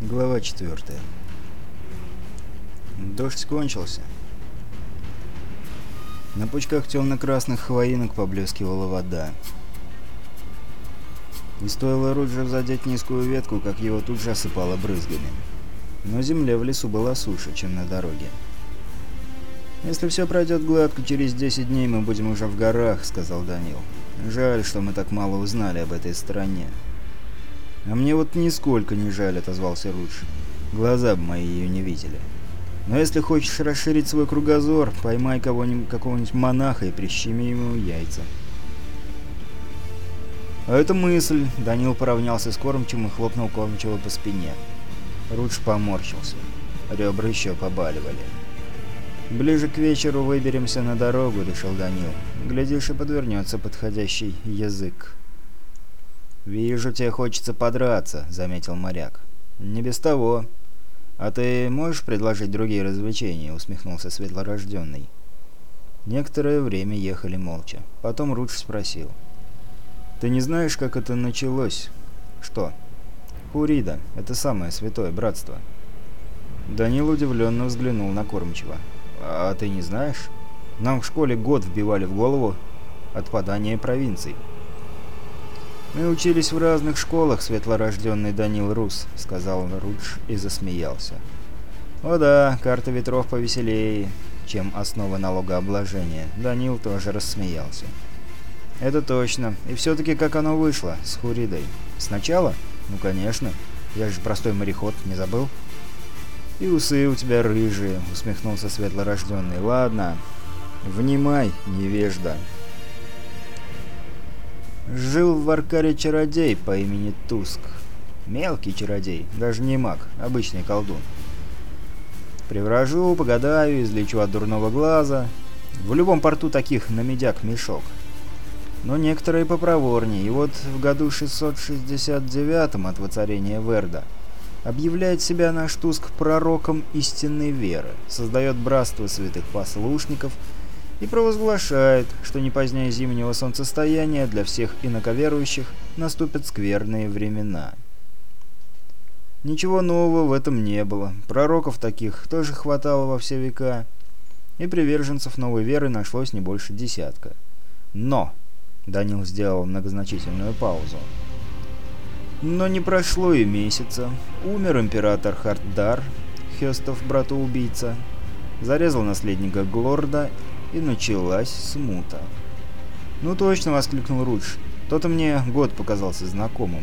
Глава 4. Дождь кончился. На пучках темно-красных хвоинок поблескивала вода. Не стоило Руджер задеть низкую ветку, как его тут же осыпало брызгами. Но земля в лесу была суше, чем на дороге. «Если все пройдет гладко, через 10 дней мы будем уже в горах», — сказал Данил. «Жаль, что мы так мало узнали об этой стране». «А мне вот нисколько не жаль», — отозвался Рудж. «Глаза бы мои ее не видели. Но если хочешь расширить свой кругозор, поймай кого-нибудь какого-нибудь монаха и прищеми ему яйца». А «Это мысль», — Данил поравнялся с Кормчем и хлопнул Кормчева по спине. Рудж поморщился. Ребра еще побаливали. «Ближе к вечеру выберемся на дорогу», — решил Данил. «Глядишь, и подвернется подходящий язык». «Вижу, тебе хочется подраться», — заметил моряк. «Не без того». «А ты можешь предложить другие развлечения?» — усмехнулся светлорожденный. Некоторое время ехали молча. Потом Рудж спросил. «Ты не знаешь, как это началось?» «Что?» «Хурида. Это самое святое братство». Данил удивленно взглянул на кормчего. «А ты не знаешь? Нам в школе год вбивали в голову отпадание провинций». «Мы учились в разных школах, светлорожденный Данил Рус», — сказал Рудж и засмеялся. «О да, карта ветров повеселее, чем основа налогообложения». Данил тоже рассмеялся. «Это точно. И все-таки как оно вышло? С Хуридой. Сначала? Ну, конечно. Я же простой мореход, не забыл?» «И усы у тебя рыжие», — усмехнулся светлорожденный. «Ладно. Внимай, невежда». Жил в Аркаре чародей по имени Туск. Мелкий чародей, даже не маг, обычный колдун. Привражу, погадаю, излечу от дурного глаза. В любом порту таких на медяк мешок. Но некоторые попроворнее. И вот в году 669 от воцарения Верда объявляет себя наш Туск пророком истинной веры, создает братство святых послушников — и провозглашает, что не позднее зимнего солнцестояния для всех инаковерующих наступят скверные времена. Ничего нового в этом не было, пророков таких тоже хватало во все века, и приверженцев новой веры нашлось не больше десятка. Но! Данил сделал многозначительную паузу. Но не прошло и месяца. Умер император Хартдар, Хестов брата убийца зарезал наследника Глорда и началась смута. «Ну точно!» — воскликнул Рудж. Тот то мне год показался знакомым».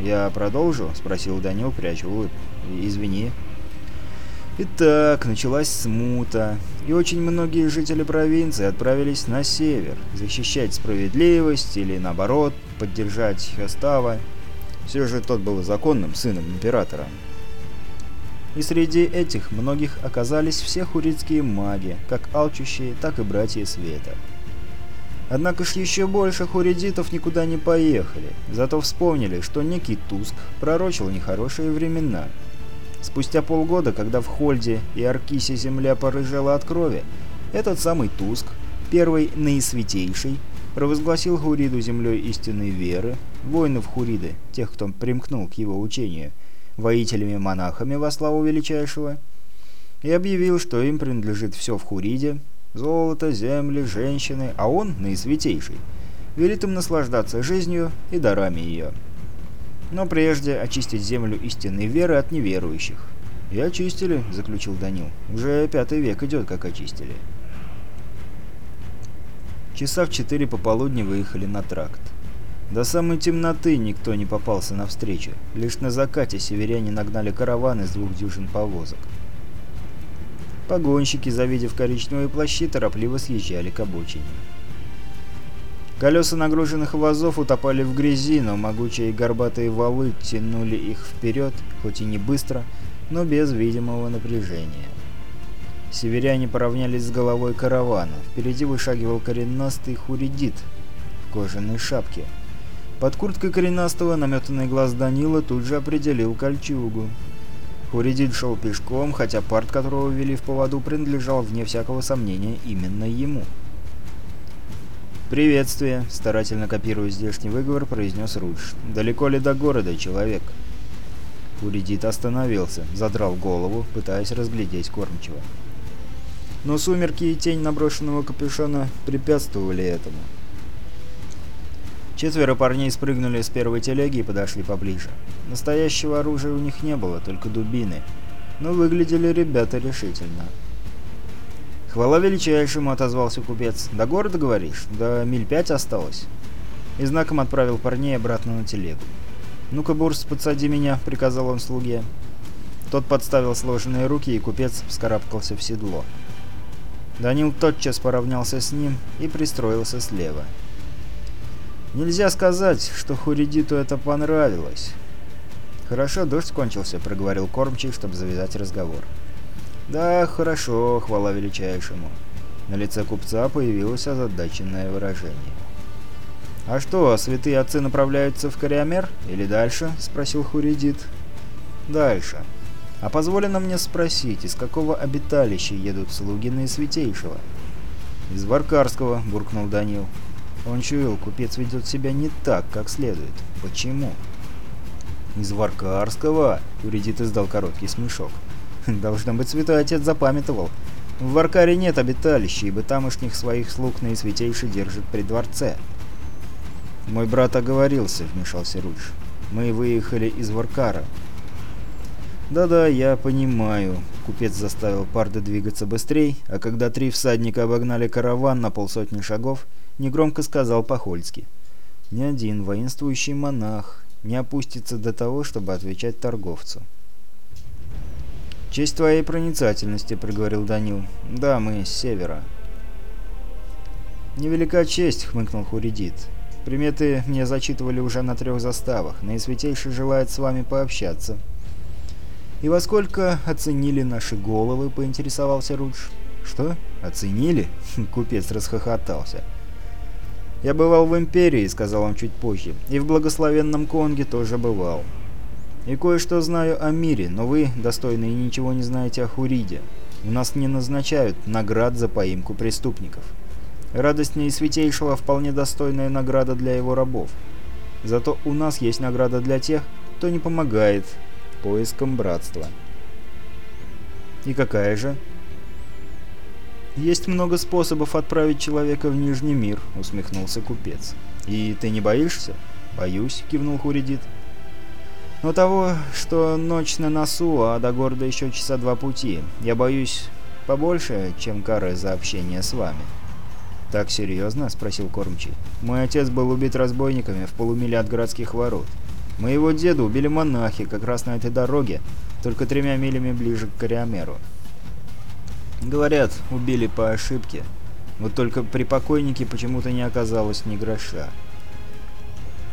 «Я продолжу?» — спросил Данил, пряча улыбку. «Извини». Итак, началась смута, и очень многие жители провинции отправились на север, защищать справедливость или, наоборот, поддержать Хестава. Все же тот был законным сыном императора. И среди этих многих оказались все хурицкие маги, как алчущие, так и братья света. Однако ж еще больше хуридитов никуда не поехали, зато вспомнили, что некий Туск пророчил нехорошие времена. Спустя полгода, когда в Хольде и Аркисе земля порыжала от крови, этот самый Туск, первый наисвятейший, провозгласил Хуриду землей истинной веры, воинов Хуриды, тех, кто примкнул к его учению – воителями-монахами во славу Величайшего, и объявил, что им принадлежит все в Хуриде, золото, земли, женщины, а он, наисвятейший, велит им наслаждаться жизнью и дарами ее. Но прежде очистить землю истинной веры от неверующих. «И очистили», — заключил Данил. «Уже пятый век идет, как очистили». Часа в четыре пополудни выехали на тракт. До самой темноты никто не попался навстречу. Лишь на закате северяне нагнали караван из двух дюжин повозок. Погонщики, завидев коричневые плащи, торопливо съезжали к обочине. Колеса нагруженных вазов утопали в грязи, но могучие горбатые валы тянули их вперед, хоть и не быстро, но без видимого напряжения. Северяне поравнялись с головой каравана. Впереди вышагивал коренастый хуридит в кожаной шапке – под курткой коренастого наметанный глаз Данила тут же определил кольчугу. Хуридин шел пешком, хотя парт, которого вели в поводу, принадлежал, вне всякого сомнения, именно ему. «Приветствие», — старательно копируя здешний выговор, произнес Рудж. «Далеко ли до города, человек?» Хуридит остановился, задрал голову, пытаясь разглядеть кормчего. Но сумерки и тень наброшенного капюшона препятствовали этому. Четверо парней спрыгнули с первой телеги и подошли поближе. Настоящего оружия у них не было, только дубины. Но выглядели ребята решительно. «Хвала величайшему!» — отозвался купец. «До города, говоришь? До миль пять осталось?» И знаком отправил парней обратно на телегу. «Ну-ка, Бурс, подсади меня!» — приказал он слуге. Тот подставил сложенные руки, и купец вскарабкался в седло. Данил тотчас поравнялся с ним и пристроился слева. Нельзя сказать, что Хуридиту это понравилось. «Хорошо, дождь кончился», — проговорил кормчий, чтобы завязать разговор. «Да, хорошо, хвала величайшему». На лице купца появилось озадаченное выражение. «А что, святые отцы направляются в Кориомер или дальше?» — спросил Хуридит. «Дальше. А позволено мне спросить, из какого обиталища едут слуги наисвятейшего?» «Из Варкарского», — буркнул Данил. Он чуял, купец ведет себя не так, как следует. Почему? «Из Варкарского!» — Юридит издал короткий смешок. «Должно быть, святой отец запамятовал. В Варкаре нет обиталища, ибо тамошних своих слуг наисвятейший держит при дворце». «Мой брат оговорился», — вмешался Рудж. «Мы выехали из Варкара». «Да-да, я понимаю». Купец заставил Парда двигаться быстрее, а когда три всадника обогнали караван на полсотни шагов, —— негромко сказал Похольский. «Ни один воинствующий монах не опустится до того, чтобы отвечать торговцу». «Честь твоей проницательности», — проговорил Данил. «Да, мы с севера». «Невелика честь», — хмыкнул Хуридит. «Приметы мне зачитывали уже на трех заставах. Наисвятейший желает с вами пообщаться». «И во сколько оценили наши головы?» — поинтересовался Рудж. «Что? Оценили?» — купец расхохотался. Я бывал в Империи, сказал он чуть позже, и в благословенном Конге тоже бывал. И кое-что знаю о мире, но вы, достойные, ничего не знаете о Хуриде. У нас не назначают наград за поимку преступников. Радость и святейшего вполне достойная награда для его рабов. Зато у нас есть награда для тех, кто не помогает поискам братства. И какая же? «Есть много способов отправить человека в Нижний мир», — усмехнулся купец. «И ты не боишься?» «Боюсь», — кивнул Хуридит. «Но того, что ночь на носу, а до города еще часа два пути, я боюсь побольше, чем кары за общение с вами». «Так серьезно?» — спросил кормчий. «Мой отец был убит разбойниками в полумиле от городских ворот. Моего деда убили монахи как раз на этой дороге, только тремя милями ближе к Кариамеру». Говорят, убили по ошибке. Вот только при покойнике почему-то не оказалось ни гроша.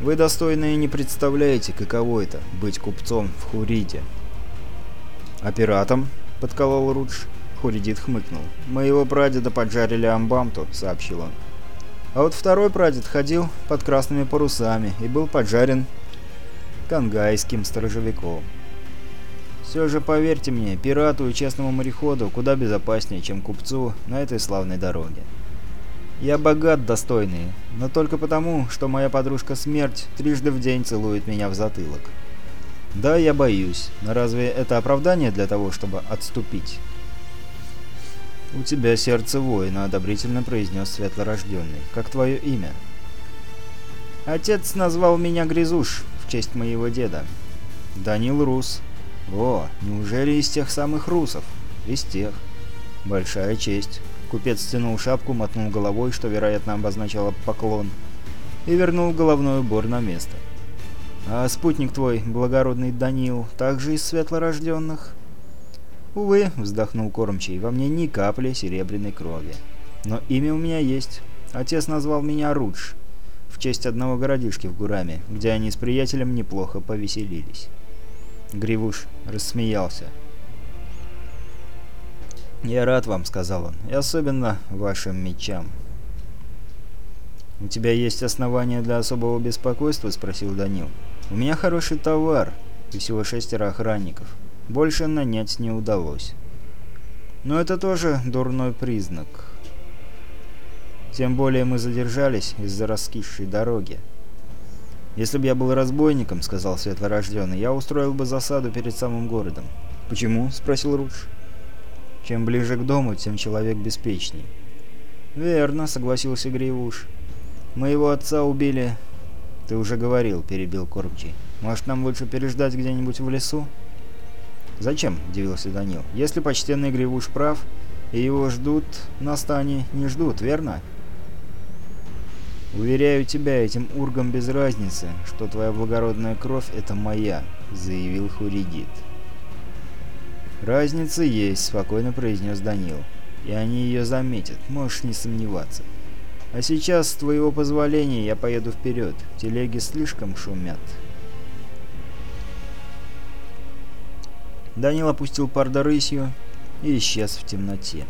Вы, достойные, не представляете, каково это — быть купцом в Хурите. «А пиратом?» — подколол Рудж. Хуридит хмыкнул. «Моего прадеда поджарили амбамту», — сообщил он. «А вот второй прадед ходил под красными парусами и был поджарен конгайским сторожевиком». Все же, поверьте мне, пирату и честному мореходу куда безопаснее, чем купцу на этой славной дороге. Я богат, достойный, но только потому, что моя подружка Смерть трижды в день целует меня в затылок. Да, я боюсь, но разве это оправдание для того, чтобы отступить? «У тебя сердце воина», — одобрительно произнес Светлорожденный. «Как твое имя?» «Отец назвал меня Грязуш в честь моего деда». «Данил Рус», о, неужели из тех самых русов? Из тех. Большая честь. Купец стянул шапку, мотнул головой, что, вероятно, обозначало поклон, и вернул головной убор на место. «А спутник твой, благородный Данил, также из светлорожденных?» «Увы», — вздохнул кормчий, — «во мне ни капли серебряной крови. Но имя у меня есть. Отец назвал меня Рудж, в честь одного городишки в Гураме, где они с приятелем неплохо повеселились». Гривуш рассмеялся. «Я рад вам», — сказал он, — «и особенно вашим мечам». «У тебя есть основания для особого беспокойства?» — спросил Данил. «У меня хороший товар и всего шестеро охранников. Больше нанять не удалось». «Но это тоже дурной признак. Тем более мы задержались из-за раскисшей дороги. Если бы я был разбойником, — сказал светворожденный, я устроил бы засаду перед самым городом. «Почему?» — спросил Рудж. «Чем ближе к дому, тем человек беспечней». «Верно», — согласился Гривуш. «Моего отца убили...» «Ты уже говорил», — перебил Кормчий. «Может, нам лучше переждать где-нибудь в лесу?» «Зачем?» — удивился Данил. «Если почтенный Гривуш прав, и его ждут на стане, не ждут, верно?» Уверяю тебя, этим ургам без разницы, что твоя благородная кровь — это моя», — заявил Хуридит. «Разница есть», — спокойно произнес Данил. «И они ее заметят, можешь не сомневаться. А сейчас, с твоего позволения, я поеду вперед. Телеги слишком шумят». Данил опустил парда рысью и исчез в темноте.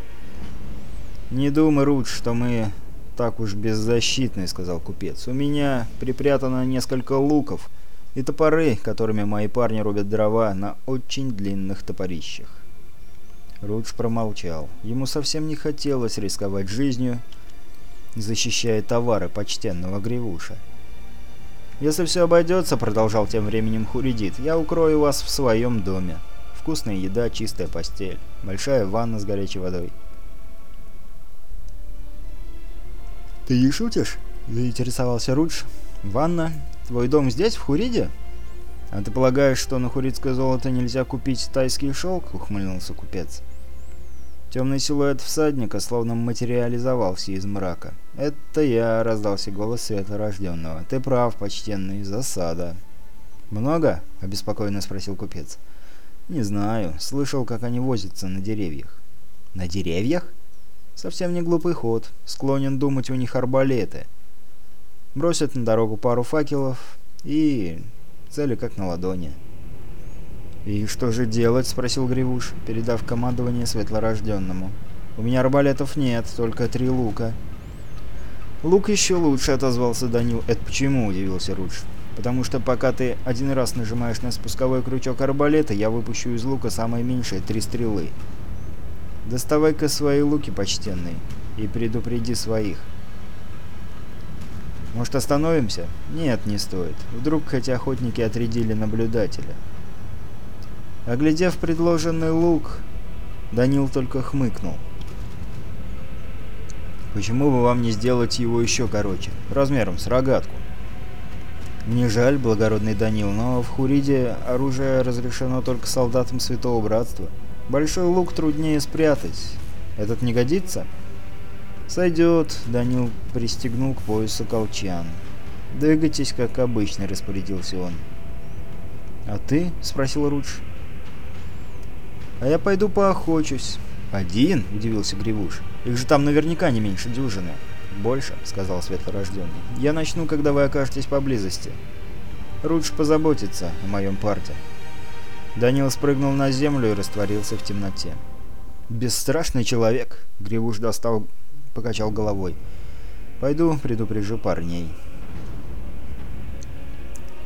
«Не думай, Рут, что мы так уж беззащитной», — сказал купец. «У меня припрятано несколько луков и топоры, которыми мои парни рубят дрова на очень длинных топорищах». Рудж промолчал. Ему совсем не хотелось рисковать жизнью, защищая товары почтенного Гривуша. «Если все обойдется», — продолжал тем временем Хуридит, — «я укрою вас в своем доме. Вкусная еда, чистая постель, большая ванна с горячей водой». «Ты не шутишь?» – заинтересовался Рудж. «Ванна, твой дом здесь, в Хуриде?» «А ты полагаешь, что на хуридское золото нельзя купить тайский шелк?» – ухмыльнулся купец. Темный силуэт всадника словно материализовался из мрака. «Это я!» – раздался голос света рожденного. «Ты прав, почтенный, засада!» «Много?» – обеспокоенно спросил купец. «Не знаю. Слышал, как они возятся на деревьях». «На деревьях?» Совсем не глупый ход, склонен думать у них арбалеты. Бросят на дорогу пару факелов и... цели как на ладони. «И что же делать?» — спросил Гривуш, передав командование светлорожденному. «У меня арбалетов нет, только три лука». «Лук еще лучше», — отозвался Данил. «Это почему?» — удивился Рудж. «Потому что пока ты один раз нажимаешь на спусковой крючок арбалета, я выпущу из лука самое меньшее три стрелы. Доставай-ка свои луки, почтенный, и предупреди своих. Может, остановимся? Нет, не стоит. Вдруг хоть охотники отрядили наблюдателя. Оглядев предложенный лук, Данил только хмыкнул. Почему бы вам не сделать его еще короче, размером с рогатку? Не жаль, благородный Данил, но в Хуриде оружие разрешено только солдатам Святого Братства. Большой лук труднее спрятать. Этот не годится? Сойдет, Данил пристегнул к поясу колчан. Двигайтесь, как обычно, распорядился он. А ты? спросил Рудж. А я пойду поохочусь. Один? удивился Гривуш. Их же там наверняка не меньше дюжины. Больше, сказал светлорожденный. Я начну, когда вы окажетесь поблизости. Рудж позаботится о моем парте. Данил спрыгнул на землю и растворился в темноте. «Бесстрашный человек!» — Гривуш достал, покачал головой. «Пойду предупрежу парней».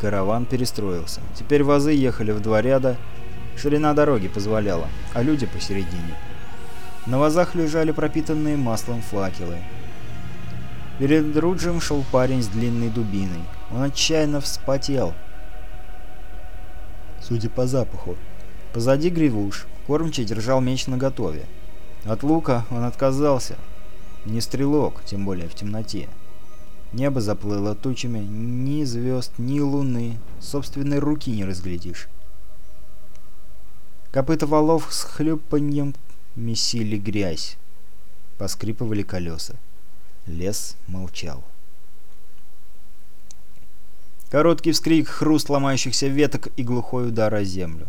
Караван перестроился. Теперь вазы ехали в два ряда. Ширина дороги позволяла, а люди посередине. На вазах лежали пропитанные маслом факелы. Перед Руджем шел парень с длинной дубиной. Он отчаянно вспотел — судя по запаху. Позади гривуш. Кормчий держал меч наготове. От лука он отказался. Не стрелок, тем более в темноте. Небо заплыло тучами, ни звезд, ни луны. Собственной руки не разглядишь. Копыта валов с хлюпаньем месили грязь. Поскрипывали колеса. Лес молчал. Короткий вскрик, хруст ломающихся веток и глухой удар о землю.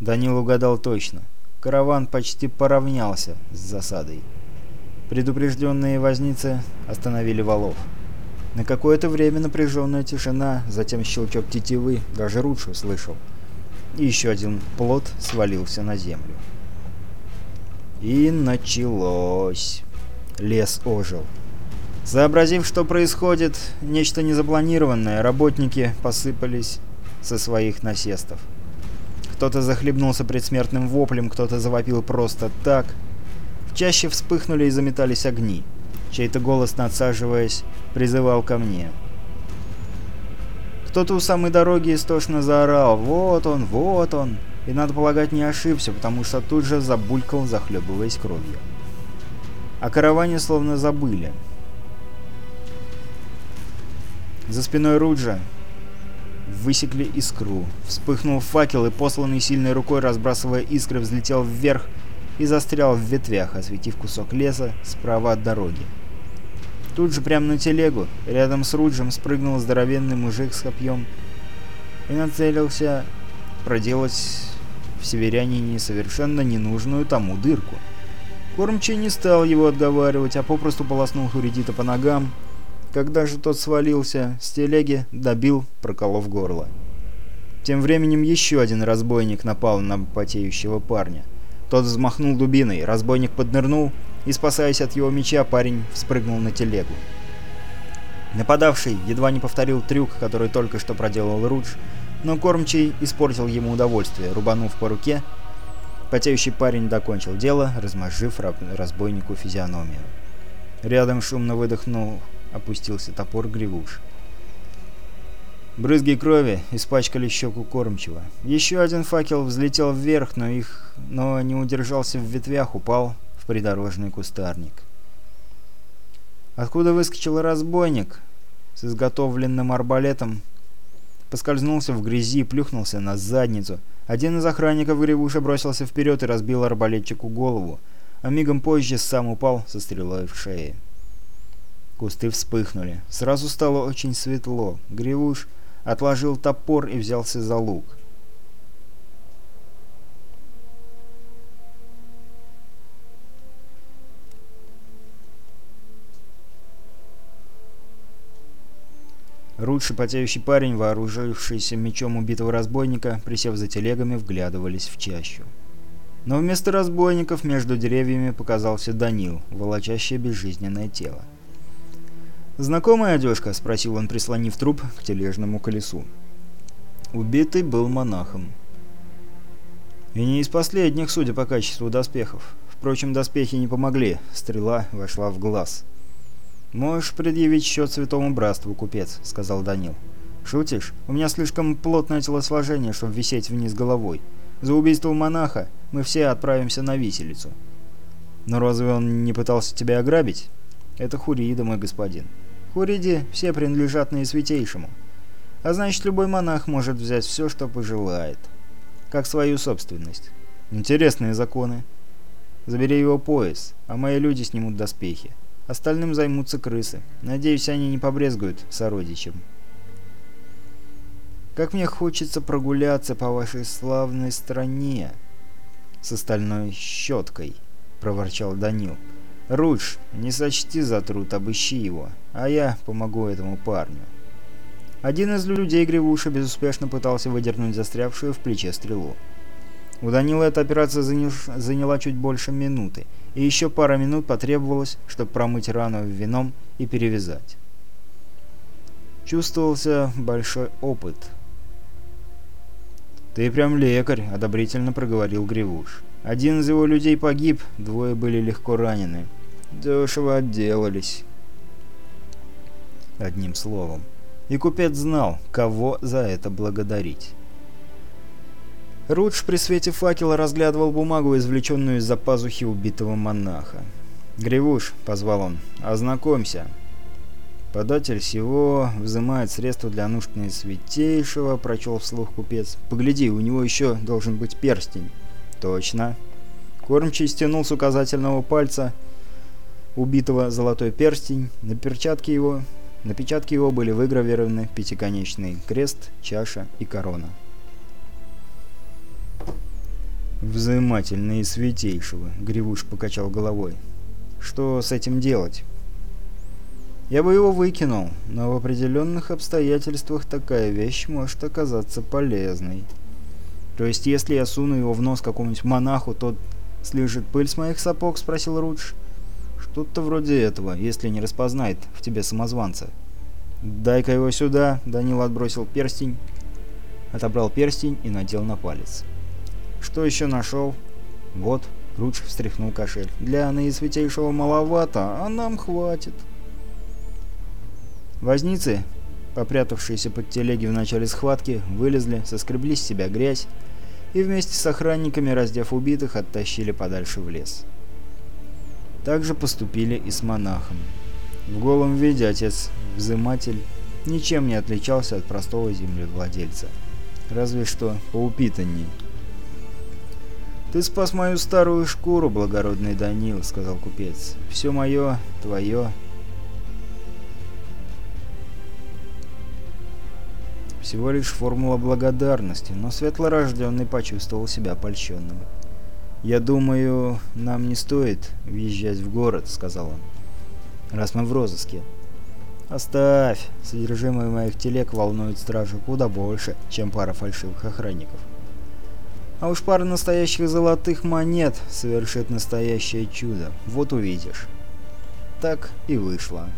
Данил угадал точно. Караван почти поравнялся с засадой. Предупрежденные возницы остановили валов. На какое-то время напряженная тишина, затем щелчок тетивы, даже Рудж слышал, И еще один плод свалился на землю. И началось. Лес ожил. Сообразив, что происходит, нечто незапланированное, работники посыпались со своих насестов. Кто-то захлебнулся предсмертным воплем, кто-то завопил просто так. Чаще вспыхнули и заметались огни. Чей-то голос, надсаживаясь, призывал ко мне. Кто-то у самой дороги истошно заорал «Вот он, вот он!» И, надо полагать, не ошибся, потому что тут же забулькал, захлебываясь кровью. О караване словно забыли. За спиной Руджа высекли искру. Вспыхнул факел, и посланный сильной рукой, разбрасывая искры, взлетел вверх и застрял в ветвях, осветив кусок леса справа от дороги. Тут же прямо на телегу, рядом с Руджем, спрыгнул здоровенный мужик с копьем и нацелился проделать в северянине совершенно ненужную тому дырку. Кормчий не стал его отговаривать, а попросту полоснул Хуридита по ногам, когда же тот свалился, с телеги добил, проколов горло. Тем временем еще один разбойник напал на потеющего парня. Тот взмахнул дубиной, разбойник поднырнул, и, спасаясь от его меча, парень вспрыгнул на телегу. Нападавший едва не повторил трюк, который только что проделал Рудж, но кормчий испортил ему удовольствие, рубанув по руке. Потеющий парень докончил дело, размозжив разбойнику физиономию. Рядом шумно выдохнул опустился топор Гривуш. Брызги крови испачкали щеку кормчего. Еще один факел взлетел вверх, но их, но не удержался в ветвях, упал в придорожный кустарник. Откуда выскочил разбойник с изготовленным арбалетом, поскользнулся в грязи и плюхнулся на задницу. Один из охранников Гривуша бросился вперед и разбил арбалетчику голову, а мигом позже сам упал со стрелой в шее. Кусты вспыхнули. Сразу стало очень светло. Гривуш отложил топор и взялся за лук. Рут, потеющий парень, вооружившийся мечом убитого разбойника, присев за телегами, вглядывались в чащу. Но вместо разбойников между деревьями показался Данил, волочащее безжизненное тело. «Знакомая одежка?» — спросил он, прислонив труп к тележному колесу. Убитый был монахом. И не из последних, судя по качеству доспехов. Впрочем, доспехи не помогли, стрела вошла в глаз. «Можешь предъявить счет святому братству, купец», — сказал Данил. «Шутишь? У меня слишком плотное телосложение, чтобы висеть вниз головой. За убийство монаха мы все отправимся на виселицу». «Но разве он не пытался тебя ограбить?» «Это Хуриида, мой господин». Хуриди все принадлежат наисвятейшему. А значит, любой монах может взять все, что пожелает. Как свою собственность. Интересные законы. Забери его пояс, а мои люди снимут доспехи. Остальным займутся крысы. Надеюсь, они не побрезгуют сородичем. Как мне хочется прогуляться по вашей славной стране с остальной щеткой, проворчал Данил. Рудж, не сочти за труд, обыщи его, а я помогу этому парню». Один из людей Гривуша безуспешно пытался выдернуть застрявшую в плече стрелу. У Данила эта операция заняла чуть больше минуты, и еще пара минут потребовалось, чтобы промыть рану вином и перевязать. Чувствовался большой опыт. «Ты прям лекарь», — одобрительно проговорил Гривуш. «Один из его людей погиб, двое были легко ранены». Дешево отделались. Одним словом. И купец знал, кого за это благодарить. Рудж при свете факела разглядывал бумагу, извлеченную из-за пазухи убитого монаха. «Гривуш», — позвал он, — «ознакомься». «Податель всего взимает средства для нужд святейшего, прочел вслух купец. «Погляди, у него еще должен быть перстень». «Точно». Кормчий стянул с указательного пальца убитого золотой перстень, на перчатке его, на печатке его были выгравированы пятиконечный крест, чаша и корона. «Взымательные святейшего», — Гривуш покачал головой. «Что с этим делать?» «Я бы его выкинул, но в определенных обстоятельствах такая вещь может оказаться полезной. То есть, если я суну его в нос какому-нибудь монаху, тот слежит пыль с моих сапог?» — спросил Рудж. «Рудж». Что-то вроде этого, если не распознает в тебе самозванца. «Дай-ка его сюда!» — Данил отбросил перстень. Отобрал перстень и надел на палец. «Что еще нашел?» «Вот», — Круч встряхнул кошель. «Для наисвятейшего маловато, а нам хватит». Возницы, попрятавшиеся под телеги в начале схватки, вылезли, соскребли с себя грязь и вместе с охранниками, раздев убитых, оттащили подальше в лес. Также поступили и с монахом. В голом виде отец-взыматель ничем не отличался от простого землевладельца. Разве что поупитанней. «Ты спас мою старую шкуру, благородный Данил», — сказал купец. «Все мое, твое». Всего лишь формула благодарности, но светлорожденный почувствовал себя польщенным. «Я думаю, нам не стоит въезжать в город», — сказал он, — «раз мы в розыске». «Оставь! Содержимое моих телег волнует стражу куда больше, чем пара фальшивых охранников». «А уж пара настоящих золотых монет совершит настоящее чудо, вот увидишь». Так и вышло.